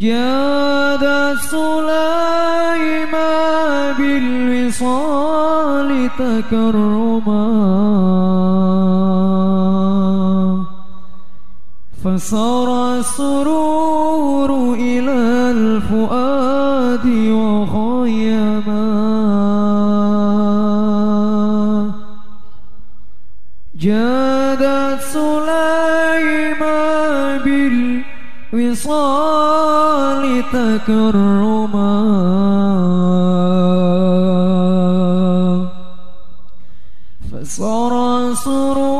جاد سليما بالوصال تكرما فصار السرور إلى الفؤاد وخيما جادت سليما بالوصال تكرما فصار صرور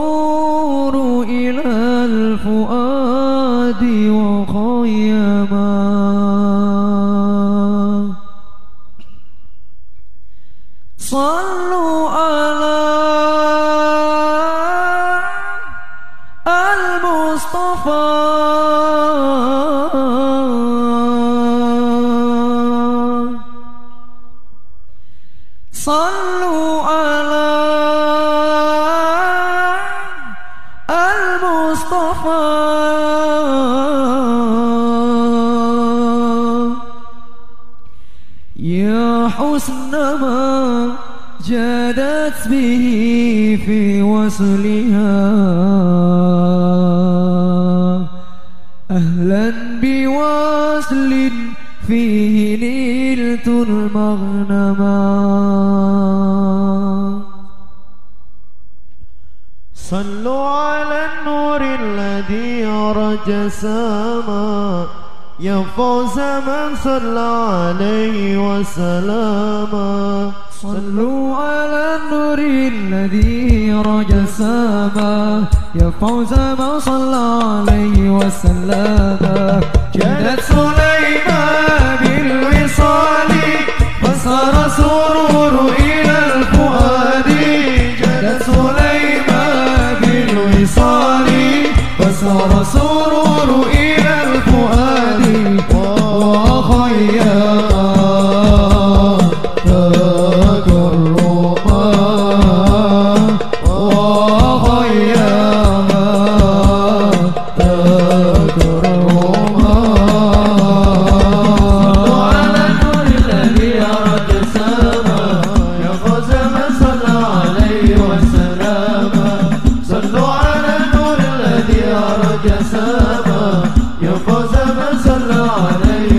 Hallelujah.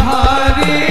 يا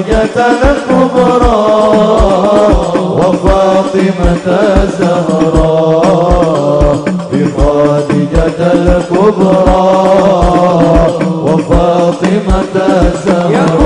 بخادجة الكبرى وفاطمة الزهراء بخادجة الكبرى وفاطمة الزهراء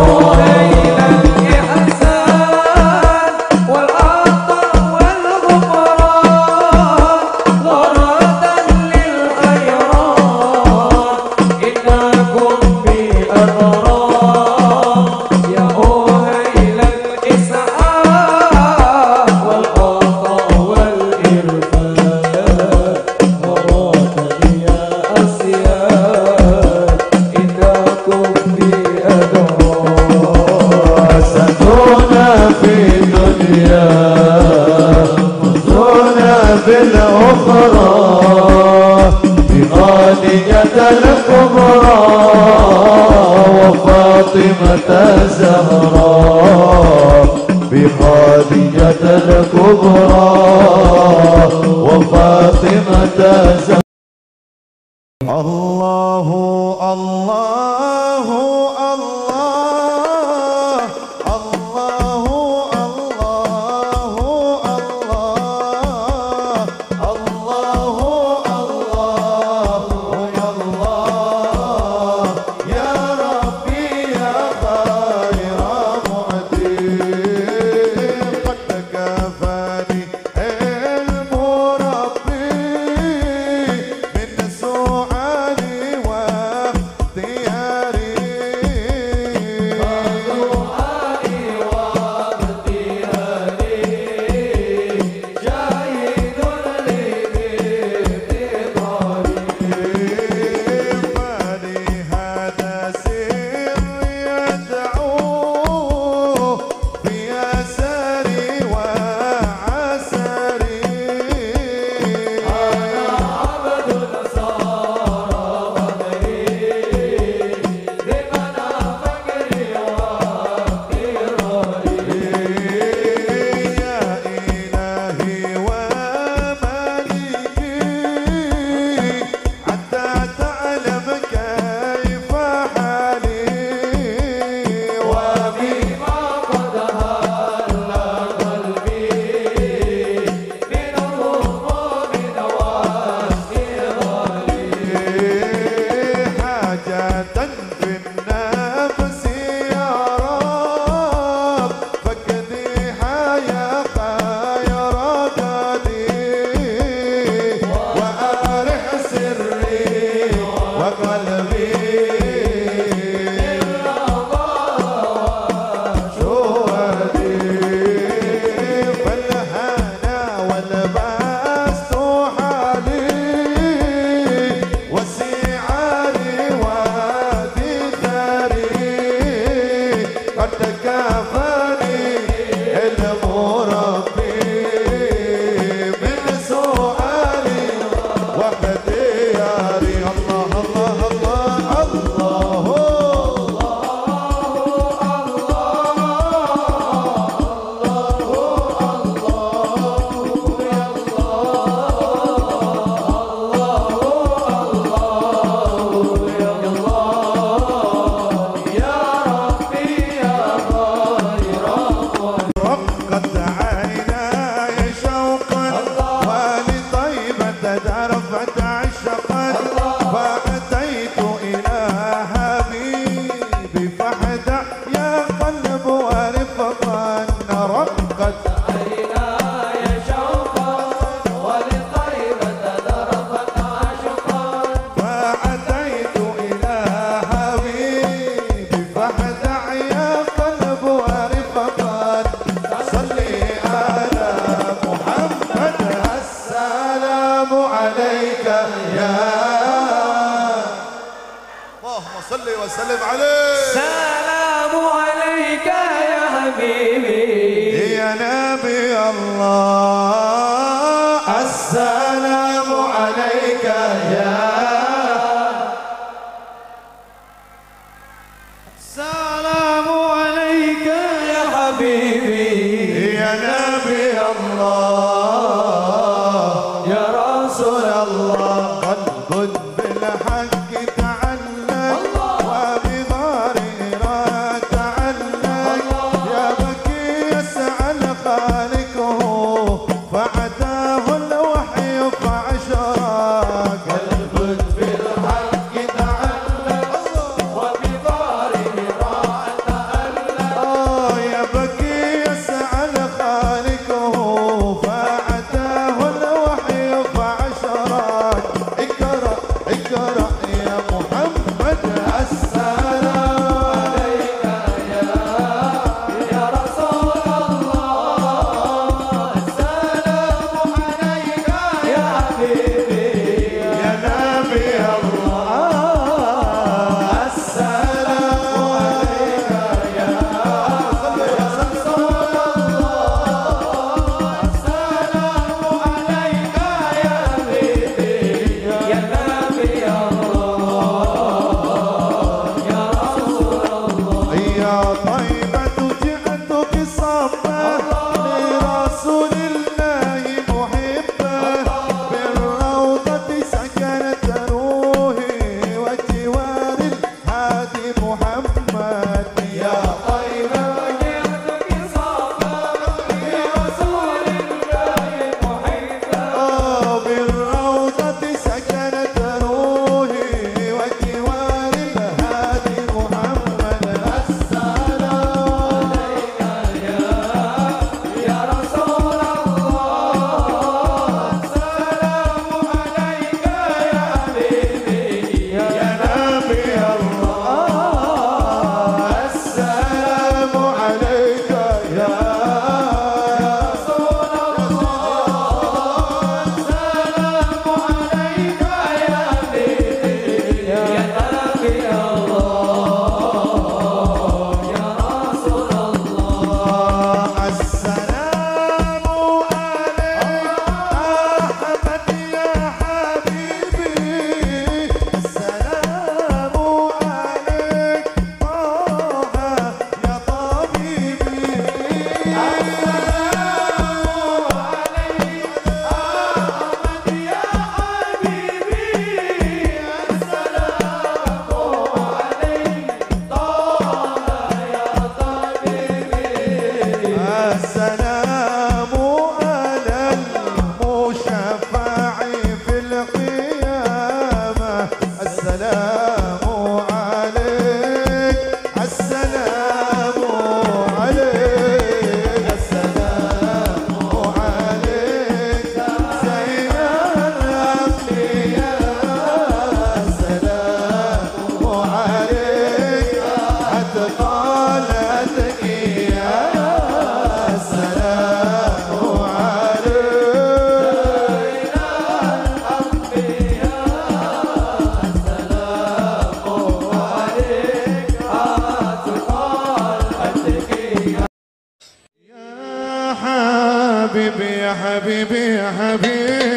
يا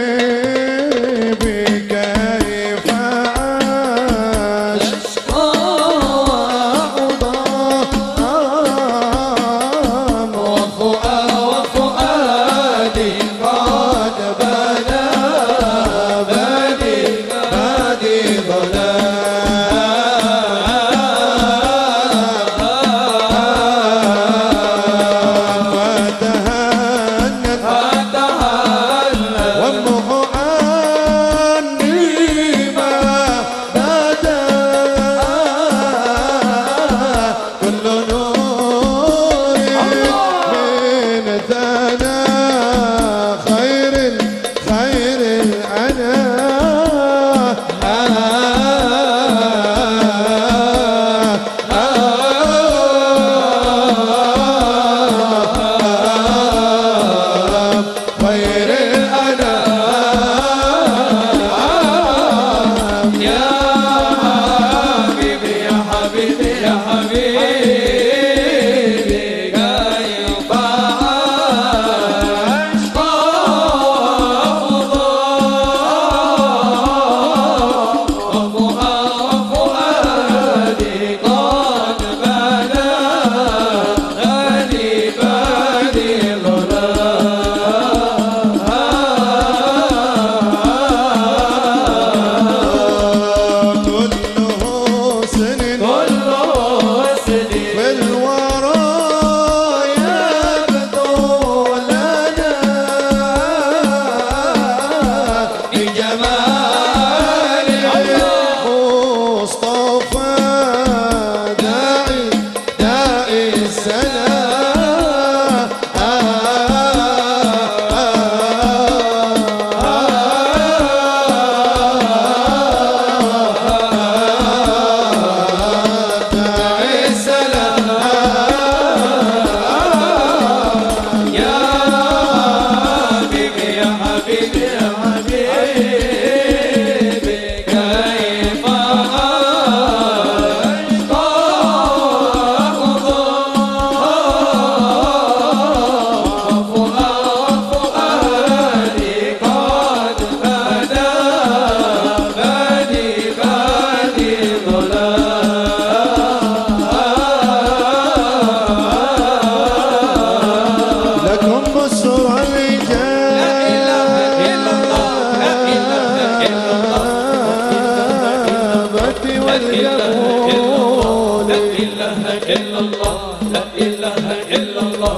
لا إله إلا الله لا إله إلا الله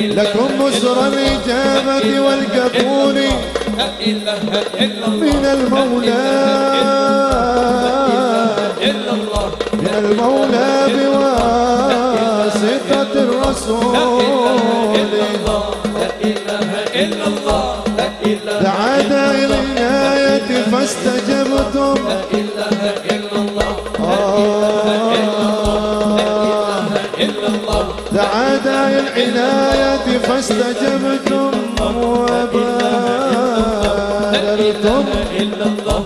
لكم بشرى الإجابة والقبول لا إله إلا الله من المولى. من المولى بواسطة الرسول. لا إله إلا الله لا إله إلا الله دعانا إلى فاستجبتم. داعي العناية فاستجبتم وبادرتم. إلا الله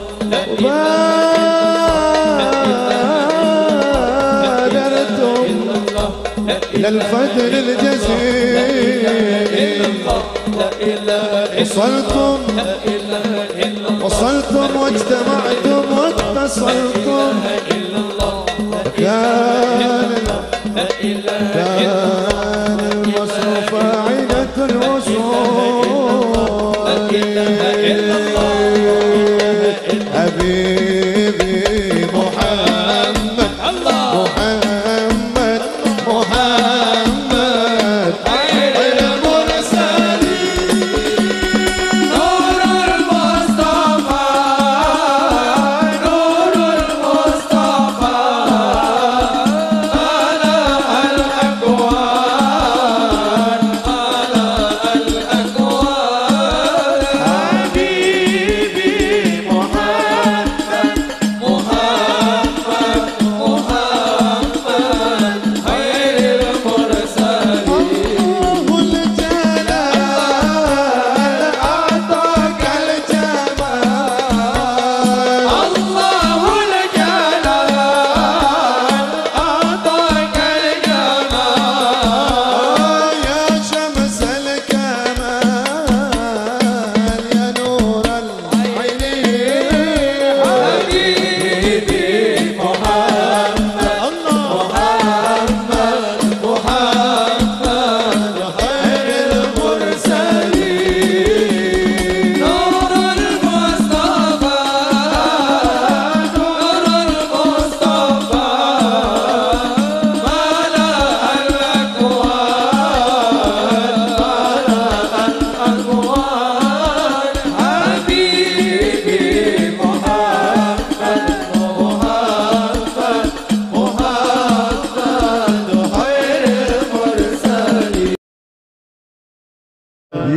وبادرتم الله إلى الفجر الجزيل. وصلتم إلا الله وصلتم واجتمعتم واتصلتم. إلا الله كان لا إله كان المصروف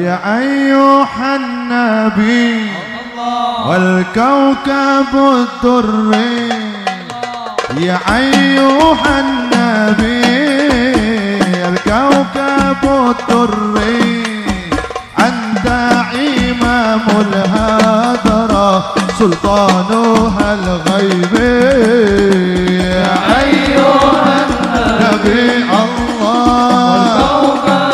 أيها النبي والكوكب الدري يا أيها النبي الكوكب الدري أنت إمام الهدرة سلطانها الغيبي يا أيها النبي الله. كوكب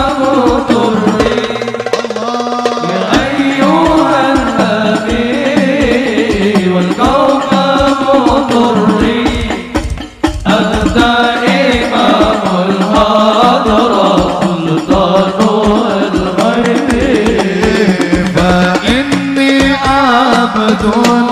don't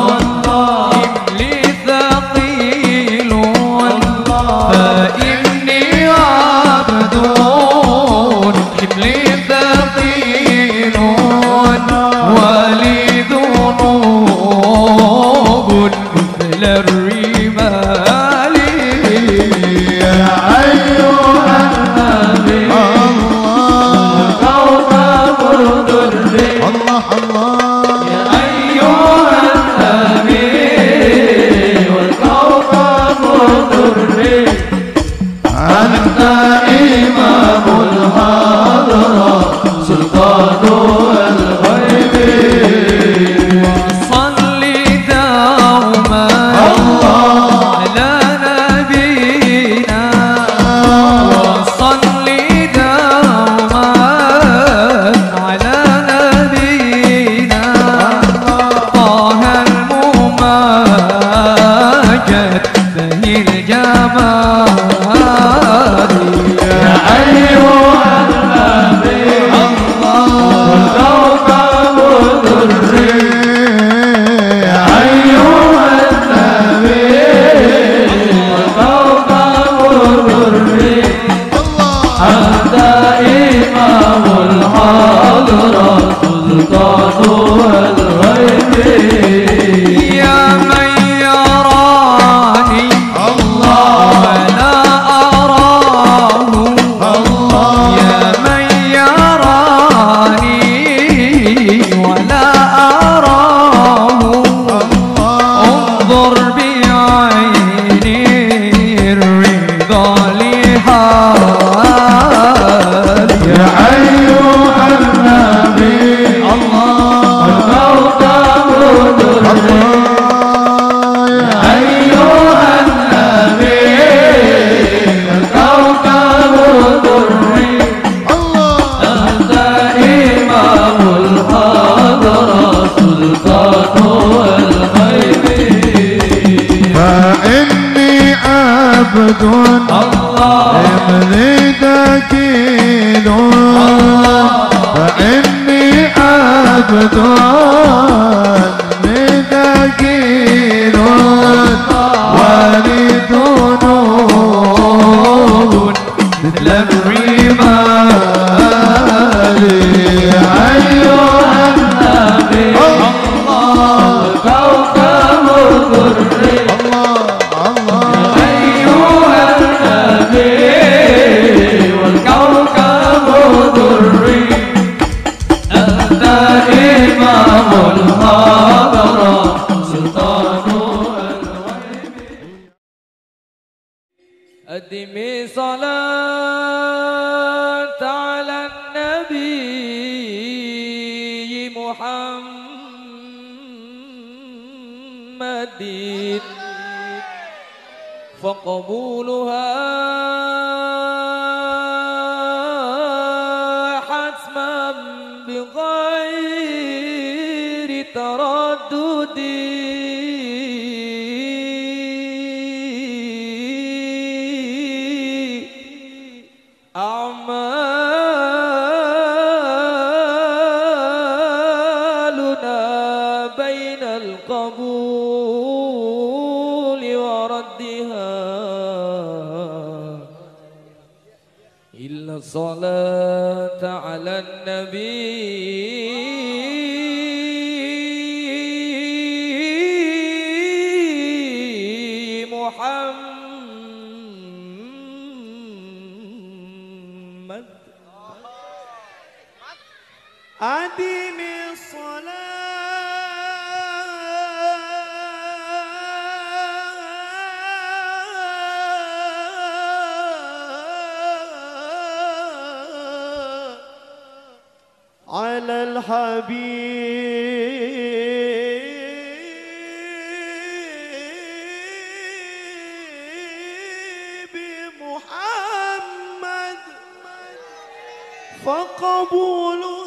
فقبولها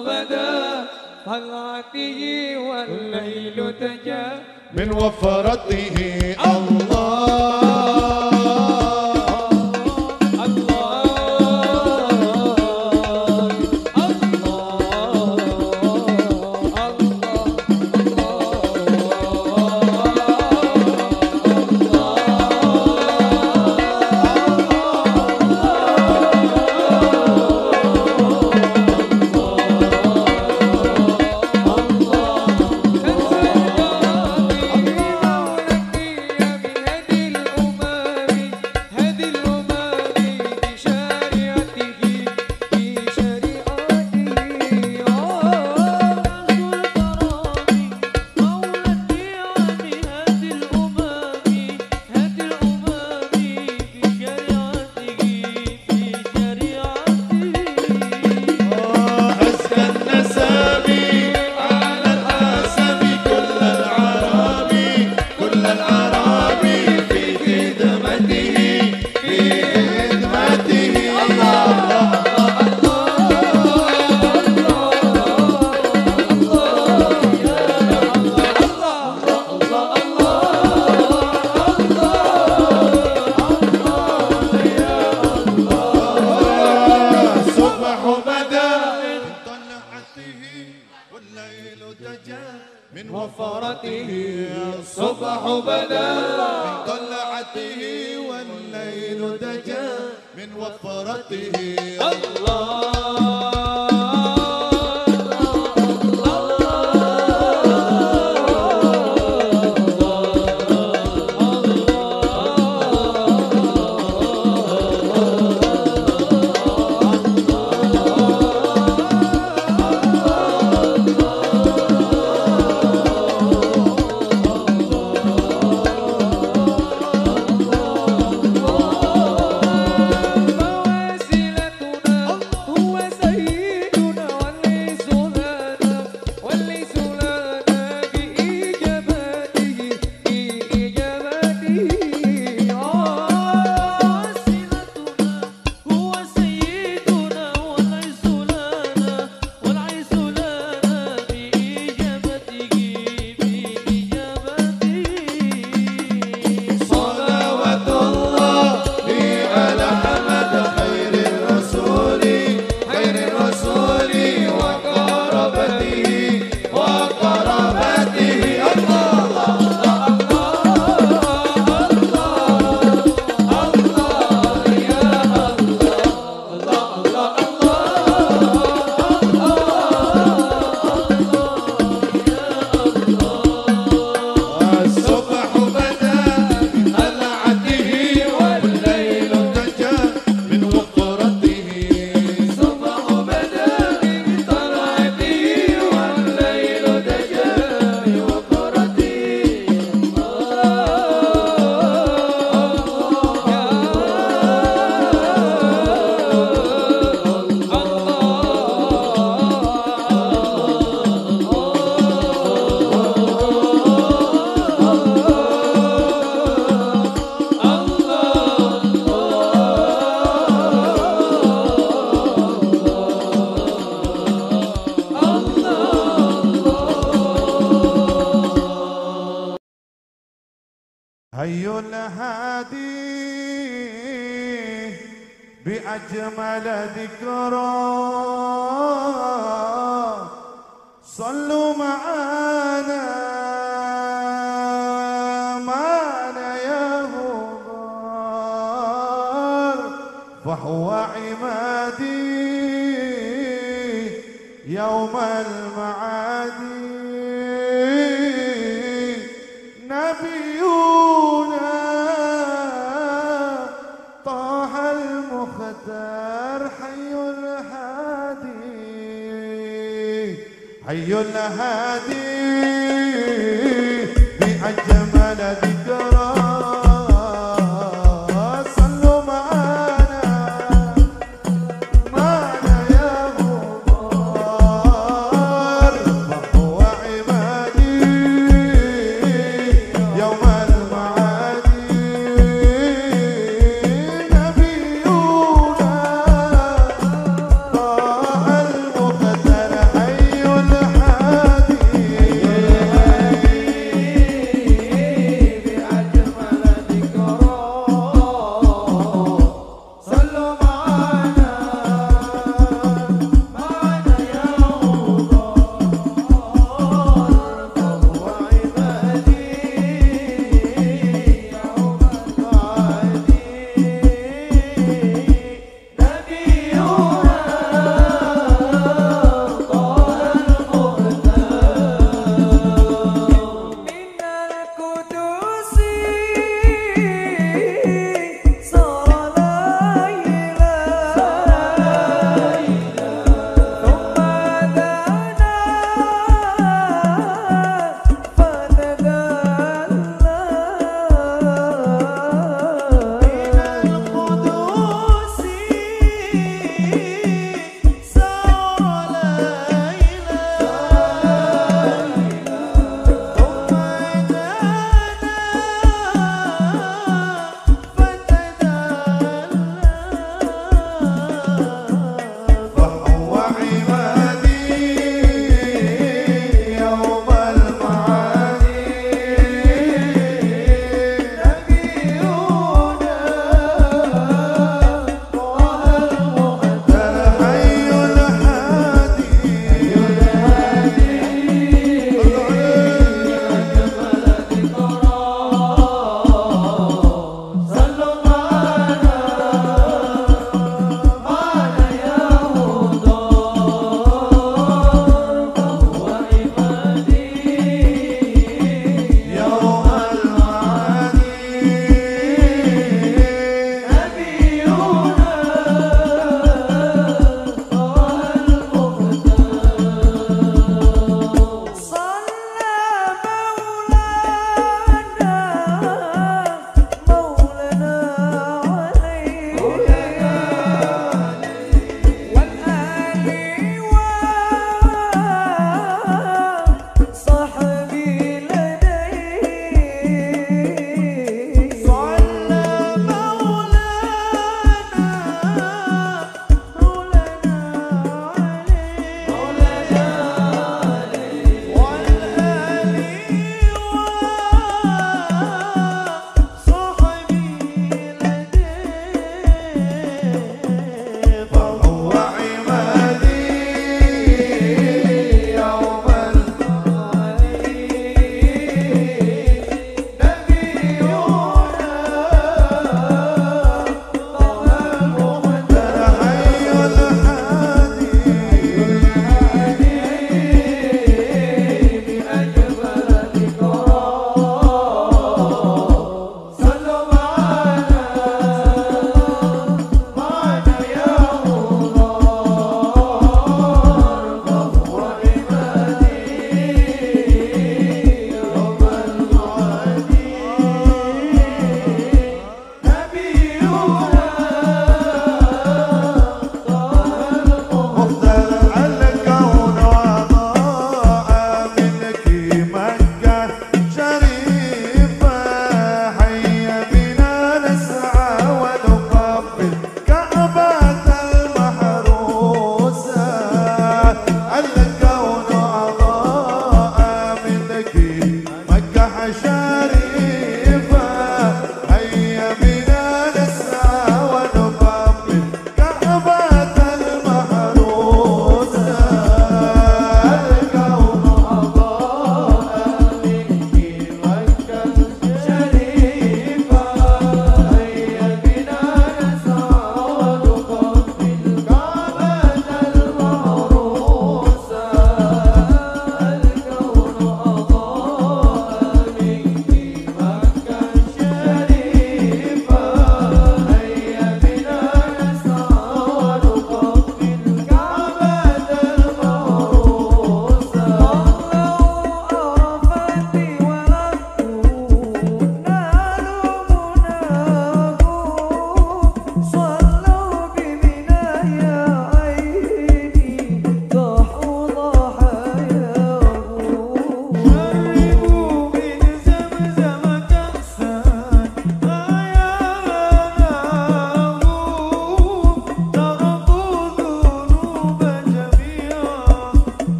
بدا طلعته والليل تجا. من وفرته الله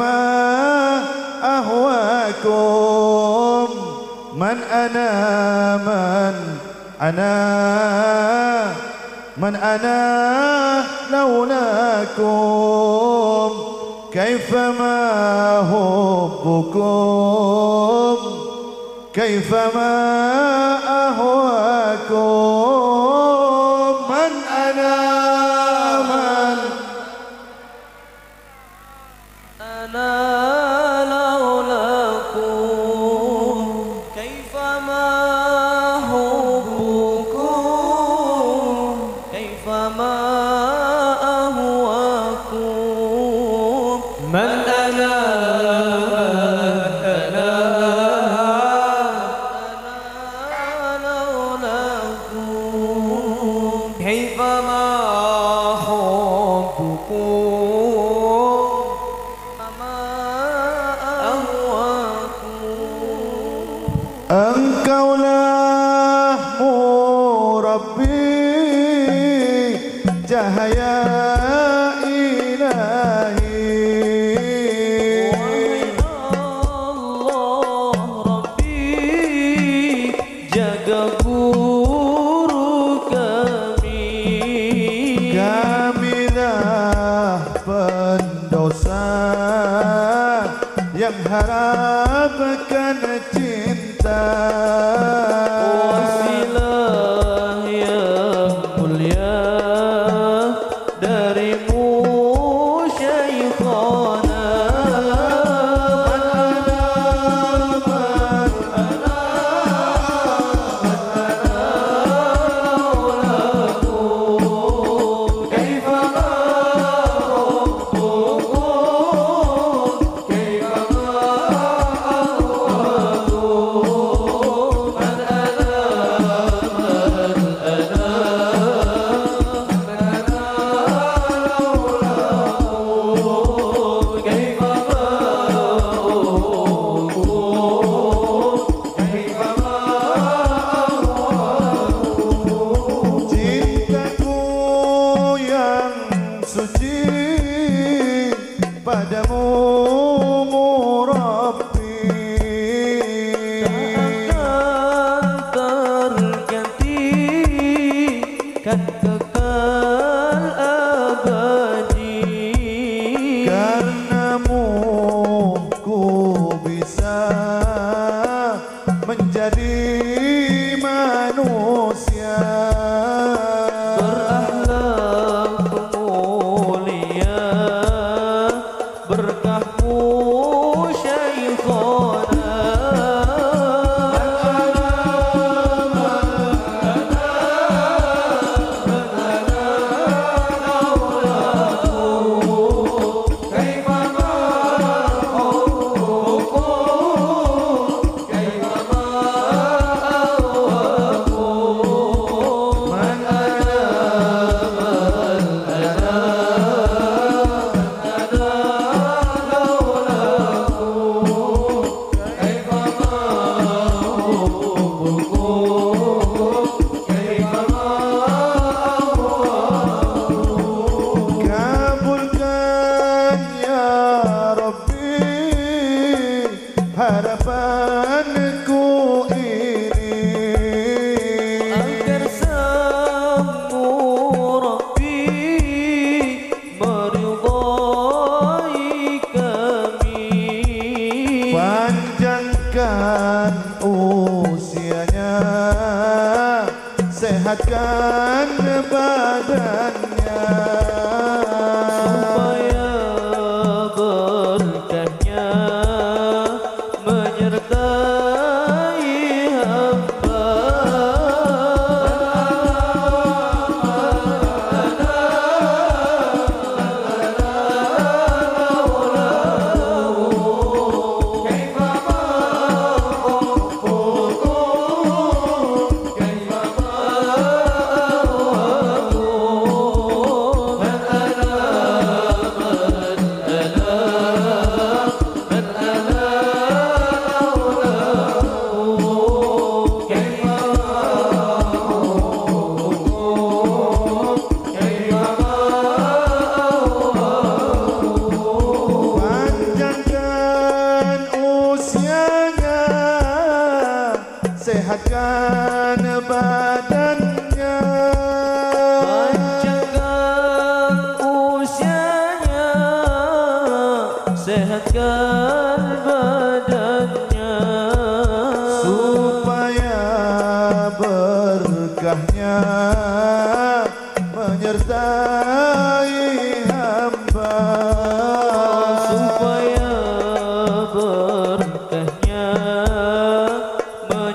وما أهواكم من أنا من أنا من أنا لولاكم كيف ما حبكم كيف ما أهواكم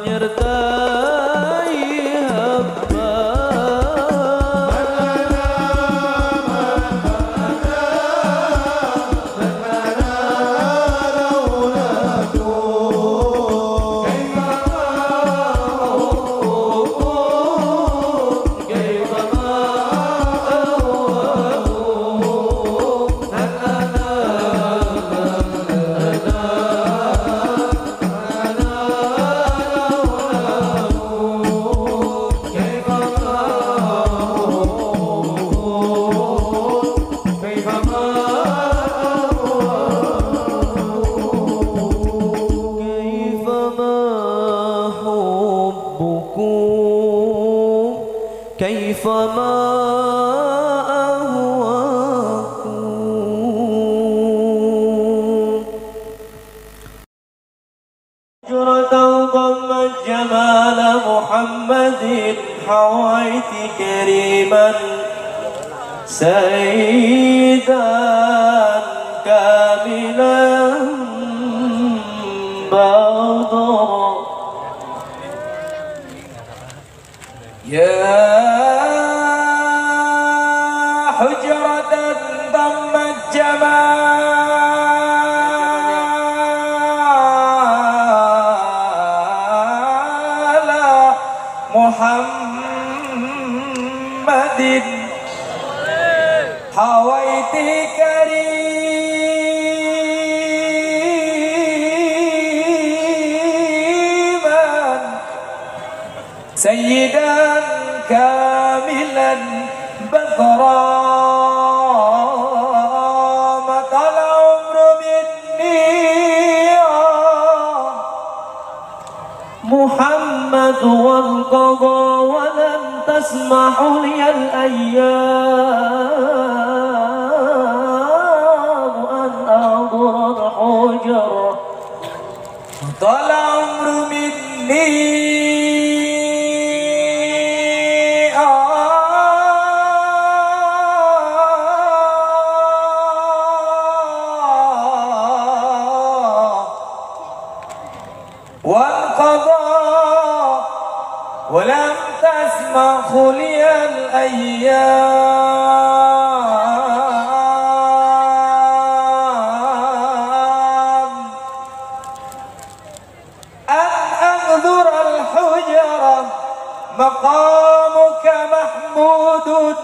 menyertai مقامك محمود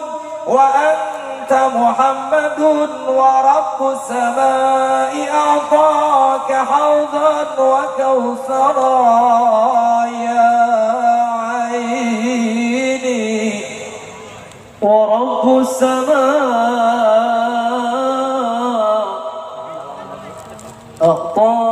وأنت محمد ورب السماء أعطاك حوضا وكوثرا يا عيني. ورب السماء أعطاك